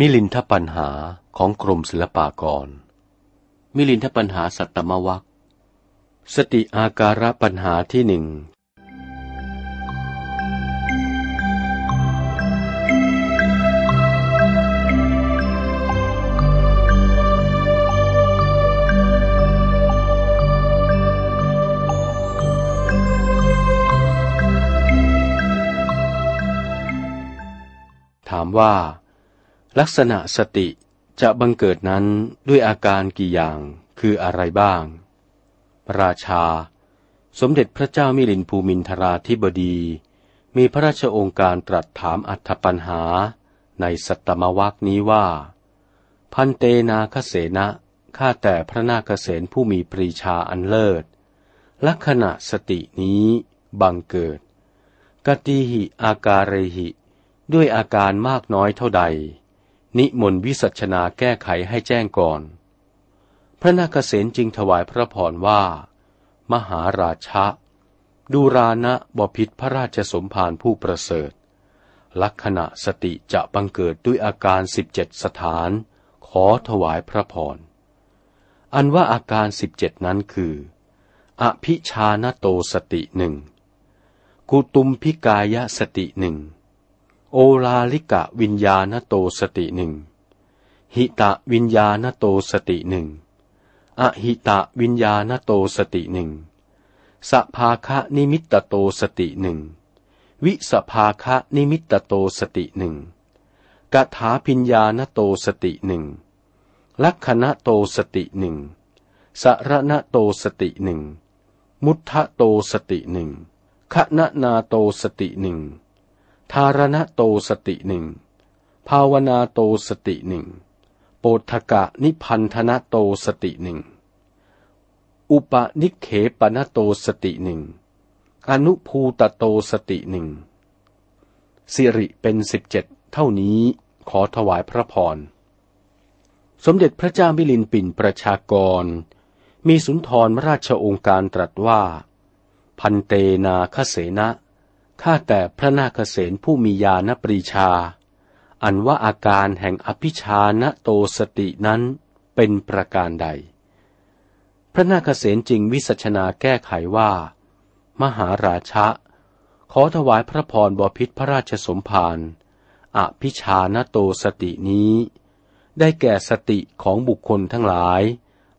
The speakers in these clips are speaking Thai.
มิลินทปัญหาของกรมศิลปากร มิลินทปัญหาสัตตมวัคสติอาการะปัญหาที่หนึ่ง ถามว่า ลักษณะสติจะบังเกิดนั้นด้วยอาการกี่อย่างคืออะไรบ้าง ราชา สมเด็จพระเจ้ามิลินภูมินทราธิบดี มีพระราชองค์การตรัสถามอัธปัญหาในสัตตมวักนี้ว่า พันเตนาคเสนะข้าแต่พระนาคเสนผู้มีปรีชาอันเลิศ ลักษณะสตินี้บังเกิด กติหิอาการเรหิ ด้วยอาการมากน้อยเท่าใด นิมนต์วิสัชนาแก้ไขให้แจ้งก่อน พระนาคเษนจึงถวายพระพรว่า มหาราชะดูรานะบพิษพระราชสมภารผู้ประเสริฐ ลักษณะสติจะบังเกิดด้วยอาการสิบเจ็ดสถาน ขอถวายพระพร อันว่าอาการสิบเจ็ดนั้นคือ อภิชานโตสติหนึ่งกุตุมพิกายสติหนึ่ง โอลาลิกะวิญญาณโตสติหนึ่งหิตะวิญญาณโตสติหนึ่งอหิตะวิญญาณโตสติหนึ่งสภาคะนิมิตโตสติหนึ่ง วิสภาคะนิมิตโตสติหนึ่งกถาพิญญาณโตสติหนึ่ง ลักขณโตสติหนึ่งสรณโตสติหนึ่ง มุทะโตสติหนึ่งขณนาโตสติหนึ่ง ทารณโตสติหนึ่ง ภาวนาโตสติหนึ่ง โปทกะนิพันธนโตสติหนึ่ง อุปนิเขปนโตสติหนึ่ง อนุภูตโตสติหนึ่ง สิริเป็นสิบเจ็ดเท่านี้ขอถวายพระพร สมเด็จพระเจ้ามิลินปินประชากร มีสุนทรราชองค์การตรัสว่า พันเตนาคเสนะ ข้าแต่พระนาคเสนผู้มีญาณปรีชา อันว่าอาการแห่งอภิชานโตสตินั้นเป็นประการใด พระนาคเสนจึงวิสัชนาแก้ไขว่า มหาราชะ ขอถวายพระพรบพิษพระราชสมภารอภิชานโตสตินี้ ได้แก่สติของบุคคลทั้งหลาย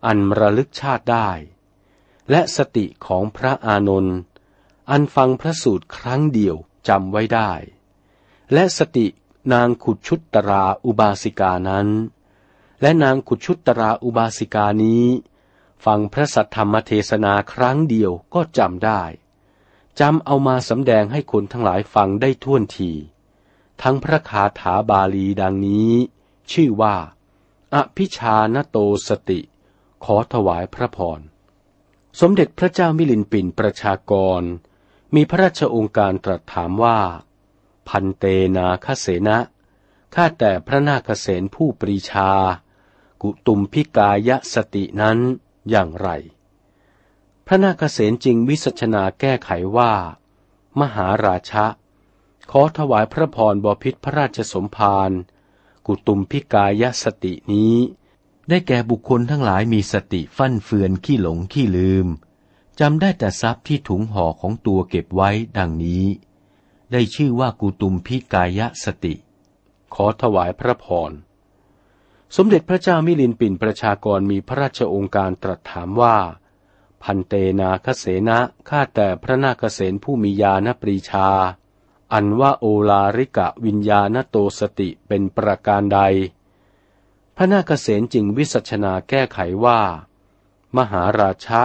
อันระลึกชาติได้ และสติของพระอานนท์ อันฟังพระสูตรครั้งเดียวจำไว้ได้ และสตินางขุดชุตตราอุบาสิกานั้น และนางขุดชุตตราอุบาสิกานี้ ฟังพระสัทธรรมเทศนาครั้งเดียวก็จำได้จำเอามาสำแดงให้คนทั้งหลายฟังได้ท่วนที ทั้งพระคาถาบาลีดังนี้ ชื่อว่า อภิชานโตสติ ขอถวายพระพร สมเด็จพระเจ้ามิลินปินประชากร มีพระราชองค์การตรัสถามว่า พันเตนาคเสนะข้าแต่พระนาคเสนผู้ปรีชา กุตุมพิกายสตินั้นอย่างไร พระนาคเสนจึงวิสัชนาแก้ไขว่า มหาราชะ ขอถวายพระพรบพิษพระราชสมภาร กุตุมพิกายสตินี้ ได้แก่บุคคลทั้งหลายมีสติฟั่นเฟือนขี้หลงขี้ลืม จำได้แต่ทรัพย์ที่ถุงห่อของตัวเก็บไว้ดังนี้ ได้ชื่อว่ากุตุมพิกายสติ ขอถวายพระพร สมเด็จพระเจ้ามิลินปินประชากรมีพระราชองค์การตรัสถามว่า พันเตนาคเสนะข้าแต่พระนาคเสนผู้มีญาณปรีชา อันว่าโอลาริกะวิญญาณโตสติเป็นประการใด พระนาคเสนจึงวิสัชนาแก้ไขว่า มหาราชะ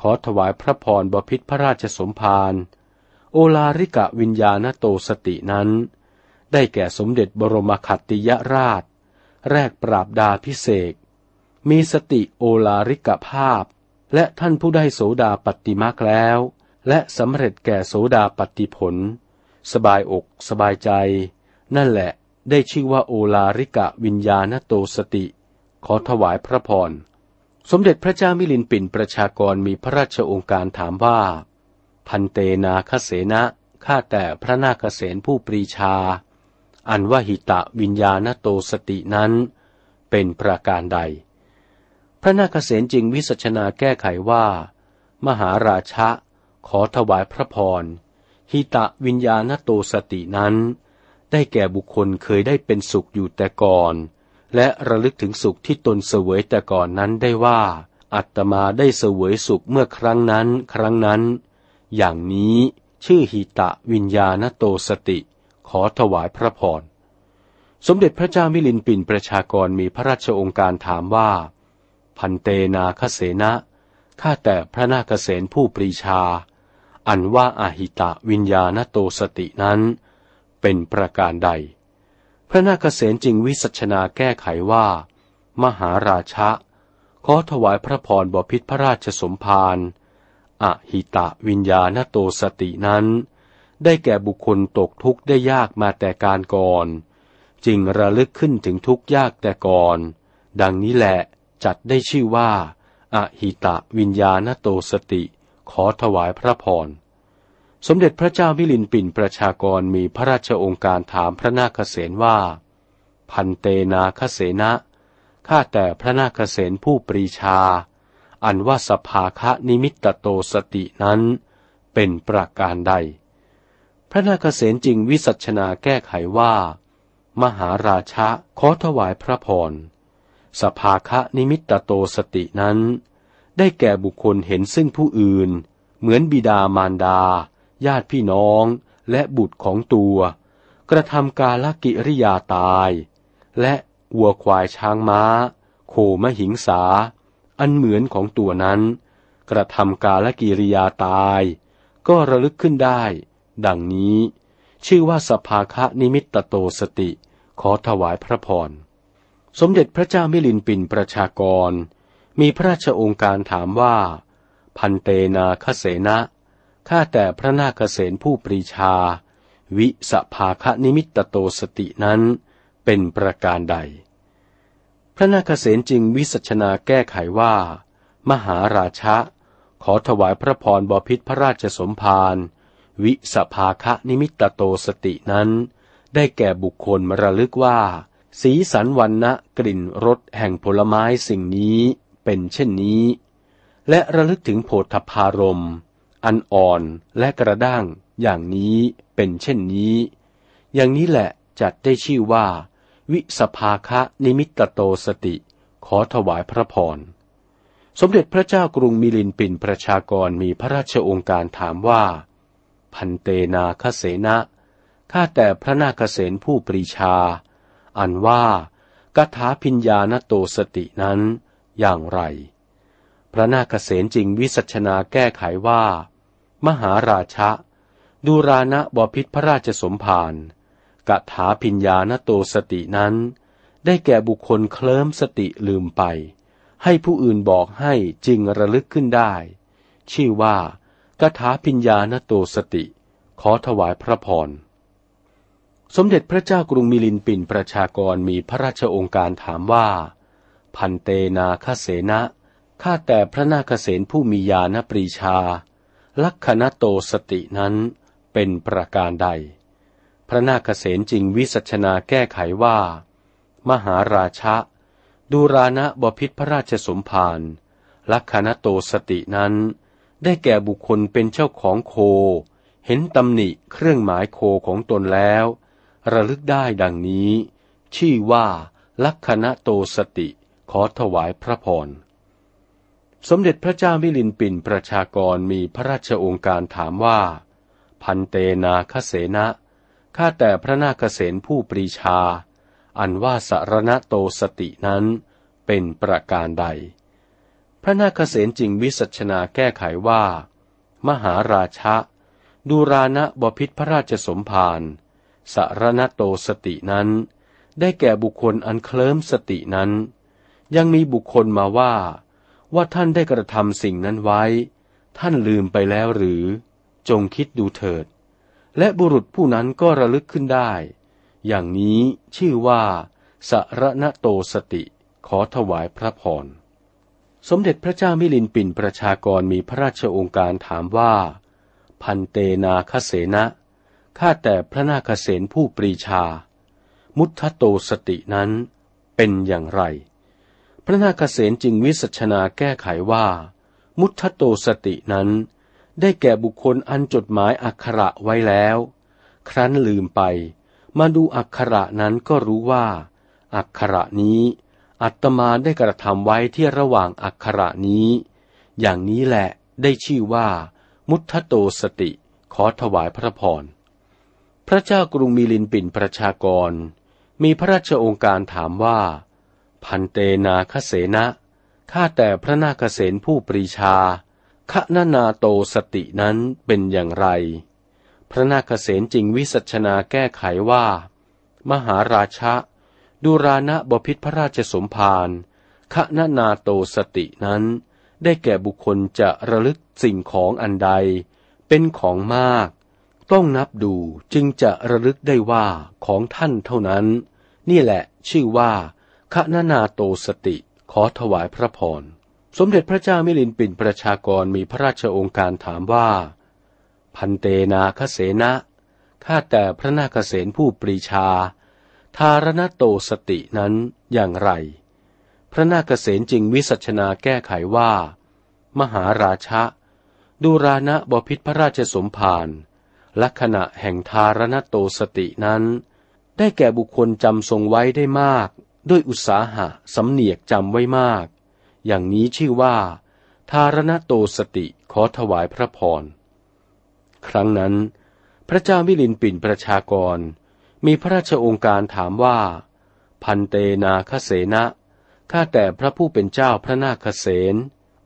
ขอถวายพระพรบพิษพระราชสมภารโอลาริกะวิญญาณโตสตินั้น ได้แก่สมเด็จบรมขัตติยราช แรกปราบดาพิเศษมีสติโอลาริกภาพ และท่านผู้ได้โสดาปฏิมาคแล้ว และสำเร็จแก่โสดาปฏิผล สบายอกสบายใจ นั่นแหละได้ชื่อว่าโอลาริกะวิญญาณโตสติ ขอถวายพระพร สมเด็จพระเจ้ามิลินปินประชากรมีพระราชองค์การถามว่า พันเตนาคเสนะข้าแต่พระนาคเสนผู้ปรีชา อันว่าหิตะวิญญาณโตสตินั้น เป็นประการใด พระนาคเษนจึงวิสัชนาแก้ไขว่า มหาราชะ ขอถวายพระพรหิตะวิญญาณโตสตินั้น ได้แก่บุคคลเคยได้เป็นสุขอยู่แต่ก่อน และระลึกถึงสุขที่ตนเสวยแต่ก่อนนั้นได้ว่า อัตมาได้เสวยสุขเมื่อครั้งนั้นครั้งนั้น อย่างนี้ชื่อหิตะวิญญาณโตสติ ขอถวายพระพร สมเด็จพระเจ้ามิลินปินประชากรมีพระราชองค์การถามว่า พันเตนาคเสนะข้าแต่พระนาคเษนผู้ปรีชา อันว่าอาหิตะวิญญาณโตสตินั้น เป็นประการใด พระนาคเษนจึงวิสัชนาแก้ไขว่า มหาราชะ ขอถวายพระพรบพิษพระราชสมภารอหิตะวิญญาณโตสตินั้น ได้แก่บุคคลตกทุกข์ได้ยากมาแต่การก่อน จึงระลึกขึ้นถึงทุกข์ยากแต่ก่อน ดังนี้แหละจัดได้ชื่อว่าอหิตะวิญญาณโตสติ ขอถวายพระพร สมเด็จพระเจ้ามิลินปินประชากรมีพระราชองค์การถามพระนาคเษนว่า พันเตนาคเสนะข้าแต่พระนาคเสนผู้ปรีชา อันว่าสภาคะนิมิตโตสตินั้น เป็นประการใด พระนาคเสนจึงวิสัชนาแก้ไขว่า มหาราชะขอถวายพระพร สภาคะนิมิตโตสตินั้น ได้แก่บุคคลเห็นซึ่งผู้อื่น เหมือนบิดามารดา ญาติพี่น้องและบุตรของตัว กระทำกาลกิริยาตาย และวัวควายช้างม้า โคมหิงสา อันเหมือนของตัวนั้น กระทำกาลกิริยาตาย ก็ระลึกขึ้นได้ ดังนี้ ชื่อว่าสภาคะนิมิตโตสติ ขอถวายพระพร สมเด็จพระเจ้ามิลินท์ปิ่นประชากร มีพระราชโองการถามว่า ภันเตนาคเสนะ ข้าแต่พระนาคเสนผู้ปรีชา วิสภาคนิมิตโตสตินั้น เป็นประการใด พระนาคเสนจึงวิสัชนาแก้ไขว่า มหาราชะ ขอถวายพระพรบพิษพระราชสมภารวิสภาคนิมิตโตสตินั้น ได้แก่บุคคลมาระลึกว่า สีสันวรรณะกลิ่นรสแห่งผลไม้สิ่งนี้เป็นเช่นนี้ และระลึกถึงโผฏฐารม อันอ่อนและกระด้างอย่างนี้เป็นเช่นนี้ อย่างนี้แหละจัดได้ชื่อว่า วิสภาคะนิมิตโตสติ ขอถวายพระพร สมเด็จพระเจ้ากรุงมิลินปินประชากรมีพระราชองค์การถามว่า พันเตนาคเสนะข้าแต่พระนาคเสนผู้ปรีชา อันว่ากถาพิญญาณโตสตินั้นอย่างไร พระนาคเษนจริงวิสัชนาแก้ไขว่า มหาราชะ ดูรานะบพิษพระราชสมภารกถาพิญญาณโตสตินั้น ได้แก่บุคคลเคลิ้มสติลืมไป ให้ผู้อื่นบอกให้จริงระลึกขึ้นได้ ชื่อว่ากถาพิญญาณโตสติ ขอถวายพระพร สมเด็จพระเจ้ากรุงมิลินปินประชากรมีพระราชองค์การถามว่า พันเตนาคเสนะข้าแต่พระนาคเสนผู้มีญาณปรีชา ลักขณโตสตินั้นเป็นประการใด พระนาคเสนจิงวิสัชนาแก้ไขว่า มหาราชะดูรานะบพิษพระราชสมภารลักขณโตสตินั้น ได้แก่บุคคลเป็นเจ้าของโค เห็นตำหนิเครื่องหมายโคของตนแล้ว ระลึกได้ดังนี้ ชื่อว่าลักขณโตสติขอถวายพระพร สมเด็จพระเจ้ามิลินปินประชากรมีพระราชองค์การถามว่า พันเตนาคเสนะข้าแต่พระนาคเสนผู้ปรีชา อันว่าสารณโตสตินั้นเป็นประการใด พระนาคเสนจึงวิสัชนาแก้ไขว่า มหาราชะดูรานะบพิษพระราชสมภารสารณโตสตินั้น ได้แก่บุคคลอันเคลิ้มสตินั้น ยังมีบุคคลมาว่า ว่าท่านได้กระทำสิ่งนั้นไว้ ท่านลืมไปแล้วหรือ จงคิดดูเถิด และบุรุษผู้นั้นก็ระลึกขึ้นได้ อย่างนี้ชื่อว่าสารณโตสติขอถวายพระพร สมเด็จพระเจ้ามิลินปินประชากรมีพระราชองค์การถามว่า พันเตนาคเสนะข้าแต่พระนาคเษนผู้ปรีชา มุทโตสตินั้นเป็นอย่างไร พระนาคเษนจึงวิสัชนาแก้ไขว่า มุทโตสตินั้น ได้แก่บุคคลอันจดหมายอักขระไว้แล้ว ครั้นลืมไป มาดูอักขระนั้นก็รู้ว่า อักขระนี้ อัตมาได้กระทำไว้ที่ระหว่างอักขระนี้ อย่างนี้แหละได้ชื่อว่า มุทโตสติขอถวายพระพร พระเจ้ากรุงมิลินปินประชากร มีพระราชองค์การถามว่า พันเตนาคเสนะข้าแต่พระนาคเสนผู้ปรีชาขณนาโตสตินั้นเป็นอย่างไร พระนาคเสนจริงวิสัชนาแก้ไขว่า มหาราชะดูรานะบพิษพระราชสมภารขณนาโตสตินั้น ได้แก่บุคคลจะระลึกสิ่งของอันใด เป็นของมาก ต้องนับดูจึงจะระลึกได้ว่าของท่านเท่านั้น นี่แหละชื่อว่า ขณนาโตสติขอถวายพระพร สมเด็จพระเจ้ามิลินปินประชากรมีพระราชองค์การถามว่า พันเตนาคเสนะข้าแต่พระนาคเสนผู้ปรีชาทารณโตสตินั้นอย่างไร พระนาคเสนจึงวิสัชนาแก้ไขว่า มหาราชะดูรานะบพิษพระราชสมภารลักษณะแห่งทารณโตสตินั้น ได้แก่บุคคลจำทรงไว้ได้มาก ด้วยอุตสาหะสำเนียกจำไว้มาก อย่างนี้ชื่อว่าทารณโตสติขอถวายพระพร ครั้งนั้น พระเจ้ามิลินปินประชากร มีพระราชองค์การถามว่า พันเตนาคเสนะข้าแต่พระผู้เป็นเจ้าพระนาคเสน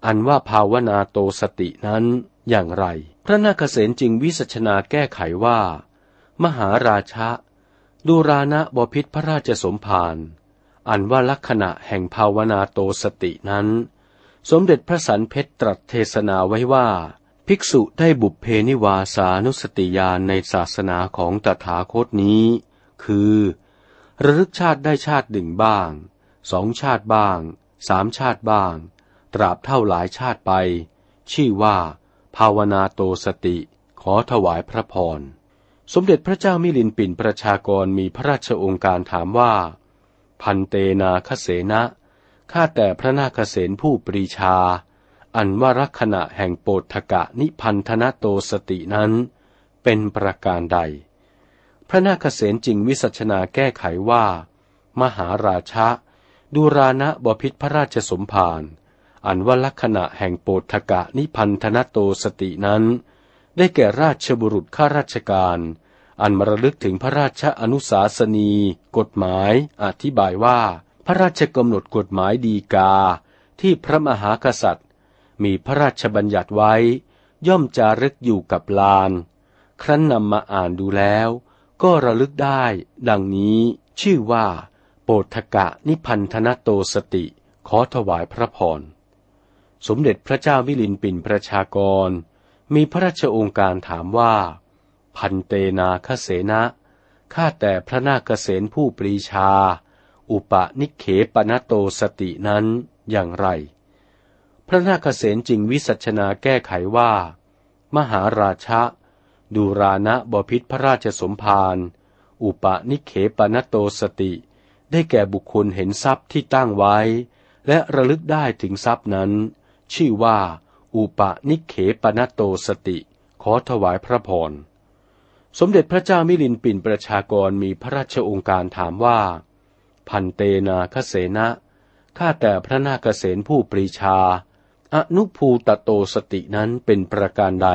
อันว่าภาวนาโตสตินั้นอย่างไร พระนาคเษนจึงวิสัชนาแก้ไขว่า มหาราชะดูรานะบพิษพระราชสมภาร อันว่าลักษณะแห่งภาวนาโตสตินั้น สมเด็จพระสันเพชรตรัสเทศนาไว้ว่า ภิกษุได้บุพเพนิวาสานุสติญาณในศาสนาของตถาคตนี้ คือ ระลึกชาติได้ชาติหนึ่งบ้าง สองชาติบ้าง สามชาติบ้าง ตราบเท่าหลายชาติไป ชื่อว่า ภาวนาโตสติขอถวายพระพร สมเด็จพระเจ้ามิลินปินประชากรมีพระราชองค์การถามว่า พันเตนาคเสนะข้าแต่พระนาคเสนผู้ปรีชา อันว่ารักษณะแห่งโปธกะนิพันธนโตสตินั้น เป็นประการใด พระนาคเสนจึงวิสัชนาแก้ไขว่า มหาราชะดูรานะบพิษพระราชสมภารอันว่าลักษณะแห่งโปธกะนิพันธนโตสตินั้น ได้แก่ราชบุรุษข้าราชการ อันมรลึกถึงพระราชอนุสาสนี กฎหมายอธิบายว่า พระราชกำหนดกฎหมายดีกา ที่พระมหากษัตริย์ มีพระราชบัญญัติไว้ ย่อมจารึกอยู่กับลาน ครั้นนำมาอ่านดูแล้ว ก็ระลึกได้ ดังนี้ ชื่อว่า โปธกะนิพันธนโตสติ ขอถวายพระพร สมเด็จพระเจ้าวิลินปินประชากร มีพระราชองค์การถามว่า พันเตนาคเสนะข้าแต่พระนาคเสนผู้ปรีชา อุปนิเขปนโตสตินั้นอย่างไร พระนาคเสนจึงวิสัชนาแก้ไขว่า มหาราชะดูรานะบพิษพระราชสมภารอุปนิเขปนโตสติ ได้แก่บุคคลเห็นทรัพย์ที่ตั้งไว้ และระลึกได้ถึงทรัพย์นั้น ชื่อว่า อุปนิเขปนโตสติ ขอถวายพระพร สมเด็จพระเจ้ามิลินปินประชากรมีพระราชองค์การถามว่า พันเตนาคเสนะข้าแต่พระนาคเสนผู้ปรีชา อนุภูตโตสตินั้นเป็นประการใด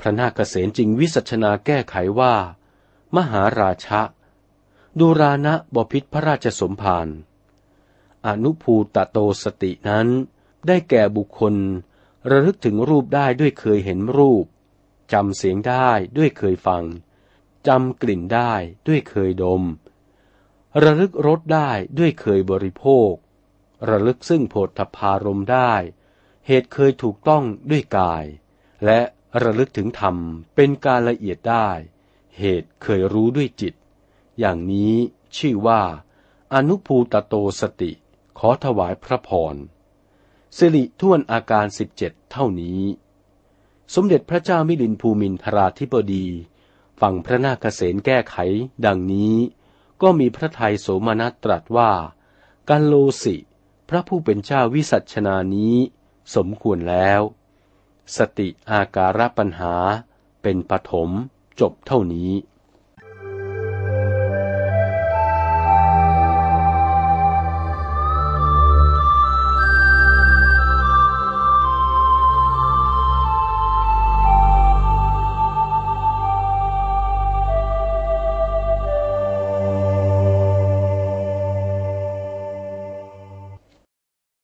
พระนาคเสนจึงวิสัชนาแก้ไขว่า มหาราชะดูรานะบพิษพระราชสมภารอนุภูตโตสตินั้น ได้แก่บุคคล ระลึกถึงรูปได้ด้วยเคยเห็นรูป จำเสียงได้ด้วยเคยฟัง จำกลิ่นได้ด้วยเคยดม ระลึกรสได้ด้วยเคยบริโภค ระลึกซึ่งโผฏฐพารมได้ เหตุเคยถูกต้องด้วยกาย และระลึกถึงธรรมเป็นการละเอียดได้ เหตุเคยรู้ด้วยจิต อย่างนี้ชื่อว่า อนุภูตโตสติ ขอถวายพระพรสิริท่วนอาการสิบเจ็ดเท่านี้ สมเด็จพระเจ้ามิลินภูมินทราธิบดีฟังพระนาคเษนแก้ไข ดังนี้ ก็มีพระทัยโสมนัสตรัสว่า กันโลสิ พระผู้เป็นเจ้าวิสัชนานี้ สมควรแล้ว สติอาการปัญหาเป็นปฐมจบเท่านี้